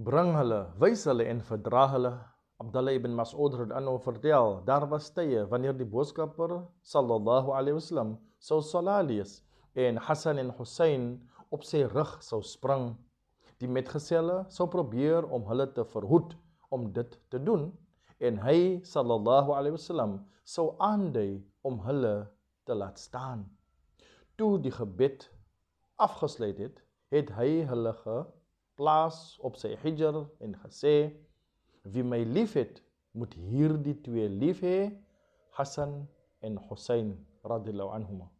bring hulle, wys hulle en verdra hulle. Abdullah ibn Mas'ud radhiyallahu vertel, daar was tye wanneer die boodskapper sallallahu alaihi wasallam sou salat lees en Hassan en Hussein op sy rug sou spring. Die metgeselle sou probeer om hulle te verhoed om dit te doen en hy sallallahu alaihi wasallam sou aandui om hulle te laat staan. Toe die gebed afgesluit het, het hy hulle geplaas op sy hijr en gesê: "Wie my liefhet, moet hierdie twee lief hê, Hassan en Hussein radhiyallahu anhuma."